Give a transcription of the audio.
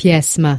Pjesma